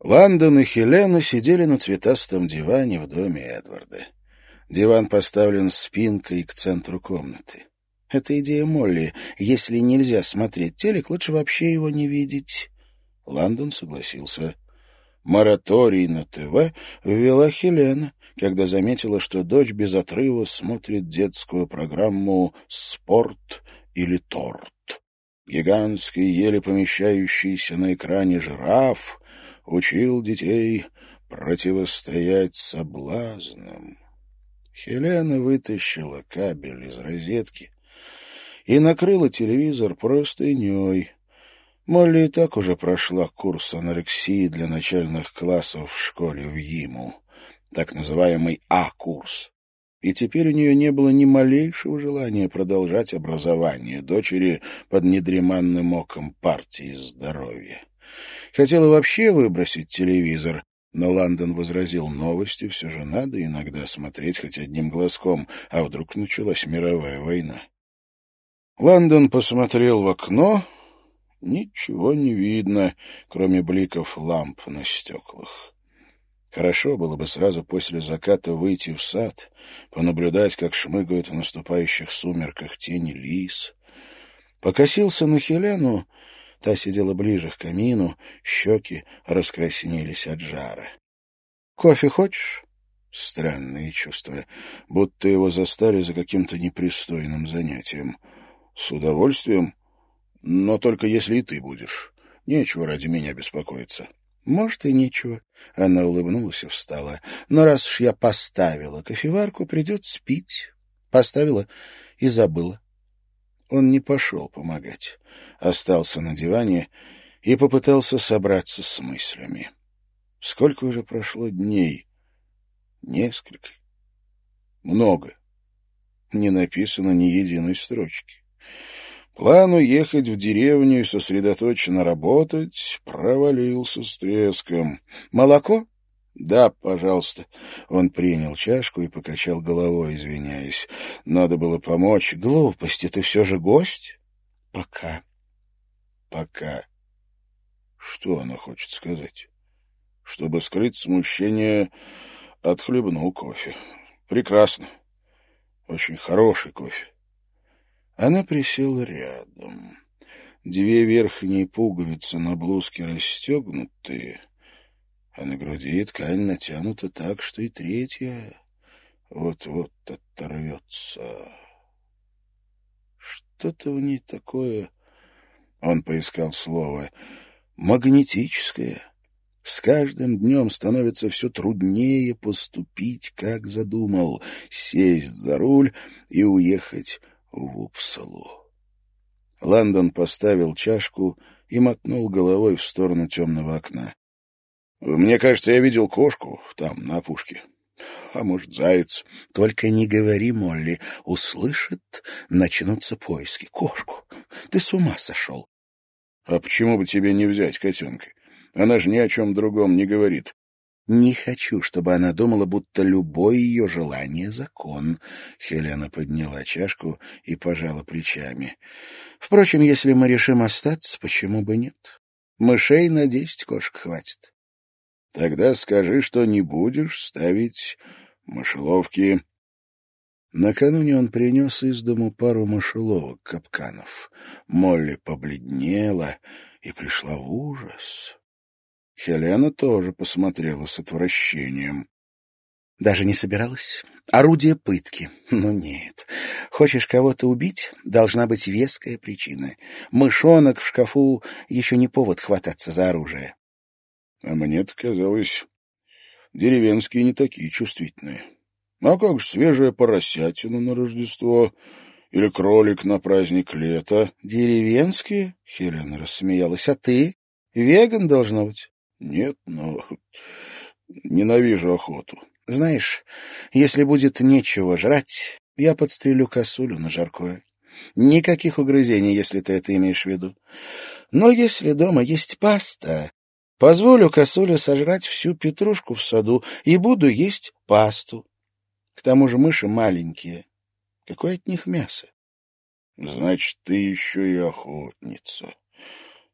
Ландон и Хелена сидели на цветастом диване в доме Эдварда. Диван поставлен спинкой к центру комнаты. Это идея Молли. Если нельзя смотреть телек, лучше вообще его не видеть. Ландон согласился. Мораторий на ТВ ввела Хелена, когда заметила, что дочь без отрыва смотрит детскую программу «Спорт» или «Торт». Гигантский, еле помещающийся на экране жираф учил детей противостоять соблазнам. Хелена вытащила кабель из розетки и накрыла телевизор простыней. Молли и так уже прошла курс анорексии для начальных классов в школе в YИМу, так называемый А-курс. И теперь у нее не было ни малейшего желания продолжать образование дочери под недреманным оком партии здоровья. Хотела вообще выбросить телевизор, но Лондон возразил, новости все же надо иногда смотреть хоть одним глазком, а вдруг началась мировая война. Лондон посмотрел в окно. Ничего не видно, кроме бликов ламп на стеклах. Хорошо было бы сразу после заката выйти в сад, понаблюдать, как шмыгают в наступающих сумерках тени лис. Покосился на Хелену, та сидела ближе к камину, щеки раскраснелись от жара. — Кофе хочешь? Странные чувства, будто его застали за каким-то непристойным занятием. С удовольствием, но только если и ты будешь. Нечего ради меня беспокоиться. Может, и нечего. Она улыбнулась и встала. Но раз уж я поставила кофеварку, придется пить. Поставила и забыла. Он не пошел помогать. Остался на диване и попытался собраться с мыслями. Сколько уже прошло дней? Несколько. Много. Не написано ни единой строчки. План уехать в деревню и сосредоточенно работать провалился с треском. «Молоко?» «Да, пожалуйста». Он принял чашку и покачал головой, извиняясь. «Надо было помочь. Глупости, ты все же гость?» «Пока». «Пока». Что она хочет сказать? Чтобы скрыть смущение, отхлебнул кофе. Прекрасно. Очень хороший кофе. Она присела рядом. Две верхние пуговицы на блузке расстегнуты, а на груди ткань натянута так, что и третья вот-вот оторвется. Что-то в ней такое... Он поискал слово «магнетическое». С каждым днем становится все труднее поступить, как задумал, сесть за руль и уехать в Упсалу. Лондон поставил чашку и мотнул головой в сторону темного окна. «Мне кажется, я видел кошку там, на опушке. А может, заяц. Только не говори, Молли. Услышит, начнутся поиски. Кошку. Ты с ума сошел. А почему бы тебе не взять котенка? Она же ни о чем другом не говорит. Не хочу, чтобы она думала, будто любое ее желание — закон. Хелена подняла чашку и пожала плечами. Впрочем, если мы решим остаться, почему бы нет? Мышей на десять кошек хватит. Тогда скажи, что не будешь ставить мышеловки. Накануне он принес из дому пару мышеловок капканов. Молли побледнела и пришла в ужас. Хелена тоже посмотрела с отвращением. Даже не собиралась. Орудие пытки. Ну нет. Хочешь кого-то убить? Должна быть веская причина. Мышонок в шкафу еще не повод хвататься за оружие. А мне-то казалось, деревенские не такие чувствительные. А как же свежая поросятина на Рождество или кролик на праздник лета? Деревенские? Хелена рассмеялась. А ты? Веган должно быть. Нет, но ненавижу охоту. Знаешь, если будет нечего жрать, я подстрелю косулю на жаркое. Никаких угрызений, если ты это имеешь в виду. Но если дома есть паста, позволю косуле сожрать всю петрушку в саду и буду есть пасту. К тому же мыши маленькие. Какое от них мясо? Значит, ты еще и охотница.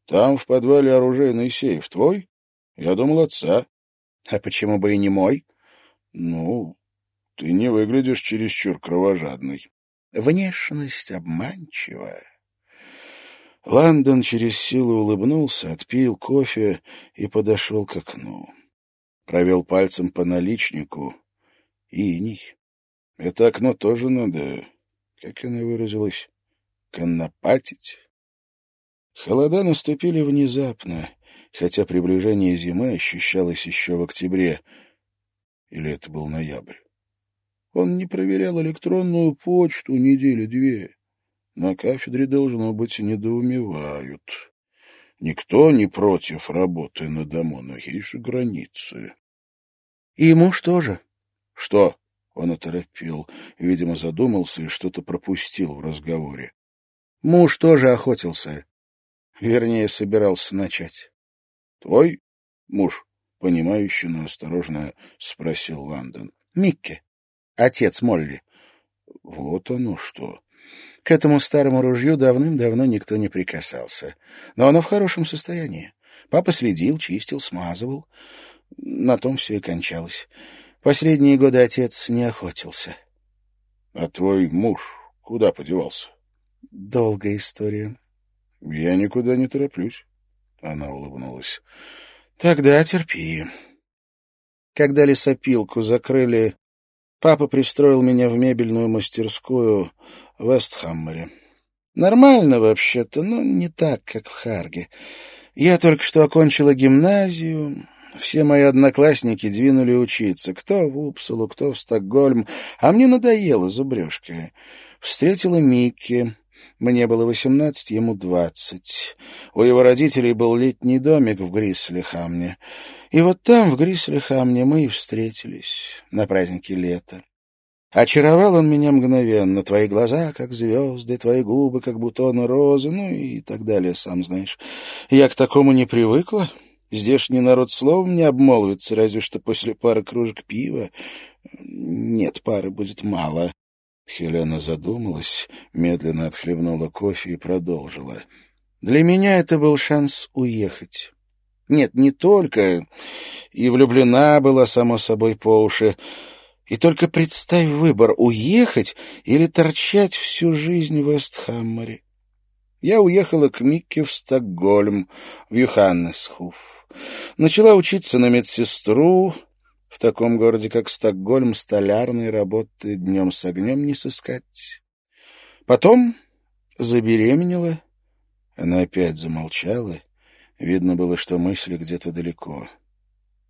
Там в подвале оружейный сейф твой? Я думал, отца. А почему бы и не мой? Ну, ты не выглядишь чересчур кровожадный. Внешность обманчивая. Лондон через силу улыбнулся, отпил кофе и подошел к окну. Провел пальцем по наличнику. Иней. Это окно тоже надо, как она выразилась, конопатить. Холода наступили внезапно, хотя приближение зимы ощущалось еще в октябре. Или это был ноябрь? Он не проверял электронную почту недели две. На кафедре, должно быть, недоумевают. Никто не против работы на дому, но есть же границы. И муж тоже. Что? Он оторопел, видимо, задумался и что-то пропустил в разговоре. Муж тоже охотился. Вернее, собирался начать. Твой муж, понимающе, но осторожно спросил Ландон. Микки, отец Молли. Вот оно что. К этому старому ружью давным-давно никто не прикасался. Но оно в хорошем состоянии. Папа следил, чистил, смазывал. На том все и кончалось. Последние годы отец не охотился. — А твой муж куда подевался? — Долгая история. — Я никуда не тороплюсь. Она улыбнулась. — Тогда терпи. Когда лесопилку закрыли, папа пристроил меня в мебельную мастерскую Вестхаммере. Нормально вообще-то, но не так, как в Харге. Я только что окончила гимназию, все мои одноклассники двинули учиться, кто в Упсалу, кто в Стокгольм, а мне надоело зубрежка. Встретила Микки. Мне было восемнадцать, ему двадцать. У его родителей был летний домик в Грислихамне. И вот там, в Грислихамне, мы и встретились на празднике лета. Очаровал он меня мгновенно. Твои глаза, как звезды, твои губы, как бутоны розы, ну и так далее, сам знаешь. Я к такому не привыкла. Здешний народ словом не обмолвится, разве что после пары кружек пива. Нет, пары будет мало. Хелена задумалась, медленно отхлебнула кофе и продолжила. Для меня это был шанс уехать. Нет, не только. И влюблена была, само собой, по уши. И только представь выбор — уехать или торчать всю жизнь в Эстхаммере. Я уехала к Микке в Стокгольм, в Юханнесхуф. Начала учиться на медсестру. В таком городе, как Стокгольм, столярной работы днем с огнем не сыскать. Потом забеременела. Она опять замолчала. Видно было, что мысли где-то далеко.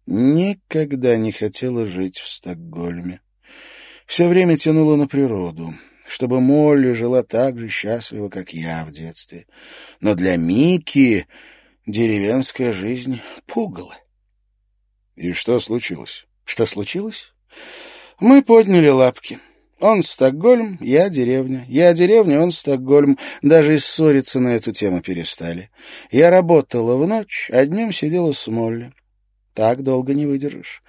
Никогда не хотела жить в Стокгольме. Все время тянула на природу, чтобы Молли жила так же счастливо, как я в детстве. Но для Мики деревенская жизнь пугала. И что случилось? Что случилось? Мы подняли лапки. Он Стокгольм, я деревня. Я деревня, он Стокгольм. Даже и ссориться на эту тему перестали. Я работала в ночь, а днем сидела с Молли. Так долго не выдержишь.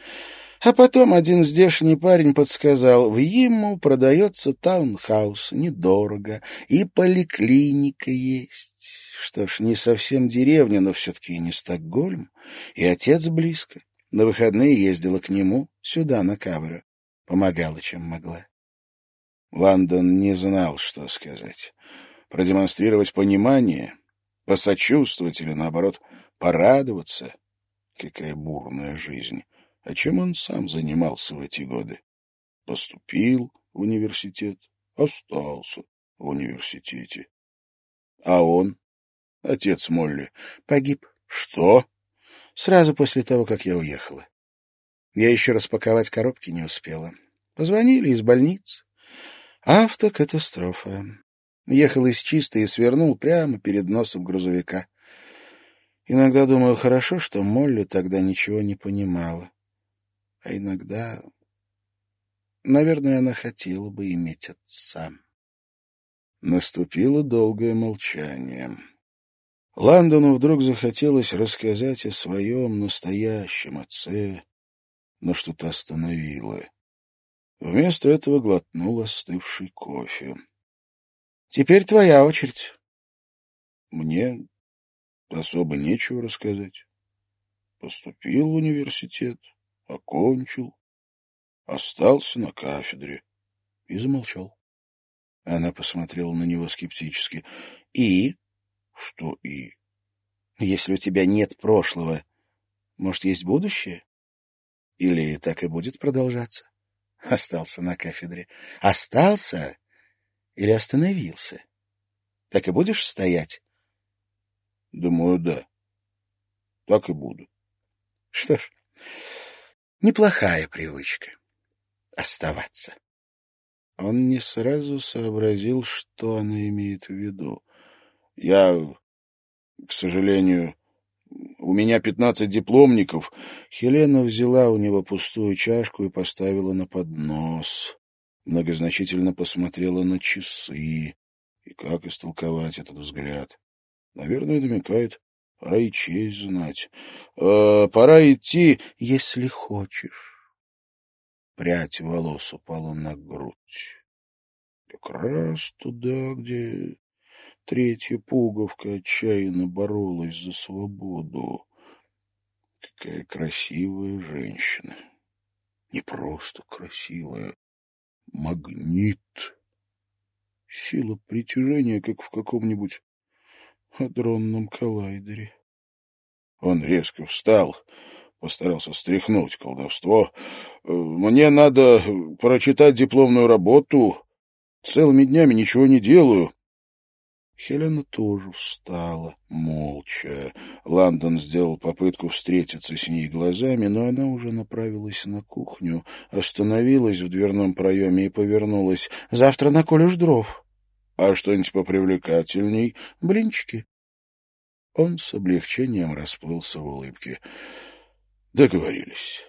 А потом один здешний парень подсказал, в Йимму продается таунхаус, недорого, и поликлиника есть. Что ж, не совсем деревня, но все-таки не Стокгольм, и отец близко. На выходные ездила к нему, сюда, на Кавру. Помогала, чем могла. Лондон не знал, что сказать. Продемонстрировать понимание, посочувствовать или, наоборот, порадоваться — Какая бурная жизнь! А чем он сам занимался в эти годы? Поступил в университет, остался в университете. А он, отец Молли, погиб. Что? Сразу после того, как я уехала. Я еще распаковать коробки не успела. Позвонили из больницы. Автокатастрофа. Ехал из чистой и свернул прямо перед носом грузовика. Иногда думаю, хорошо, что Молли тогда ничего не понимала. А иногда... Наверное, она хотела бы иметь отца. Наступило долгое молчание. Ландону вдруг захотелось рассказать о своем настоящем отце, но что-то остановило. Вместо этого глотнул остывший кофе. — Теперь твоя очередь. — Мне особо нечего рассказать. Поступил в университет, окончил, остался на кафедре и замолчал. Она посмотрела на него скептически. «И?» «Что «и»?» «Если у тебя нет прошлого, может, есть будущее? Или так и будет продолжаться?» Остался на кафедре. «Остался или остановился? Так и будешь стоять?» «Думаю, да. Так и буду». «Что ж, неплохая привычка — оставаться». Он не сразу сообразил, что она имеет в виду. «Я, к сожалению, у меня пятнадцать дипломников». Хелена взяла у него пустую чашку и поставила на поднос. Многозначительно посмотрела на часы. И как истолковать этот взгляд? Наверное, намекает, пора и честь знать. «Э, «Пора идти, если хочешь». Прядь волос упала на грудь. Как раз туда, где третья пуговка отчаянно боролась за свободу. Какая красивая женщина. Не просто красивая, магнит. Сила притяжения, как в каком-нибудь адронном коллайдере. Он резко встал, Постарался стряхнуть колдовство. Э, «Мне надо прочитать дипломную работу. Целыми днями ничего не делаю». Хелена тоже встала, молча. Ландон сделал попытку встретиться с ней глазами, но она уже направилась на кухню, остановилась в дверном проеме и повернулась. «Завтра наколешь дров». «А что-нибудь попривлекательней?» «Блинчики». Он с облегчением расплылся в улыбке. Договорились.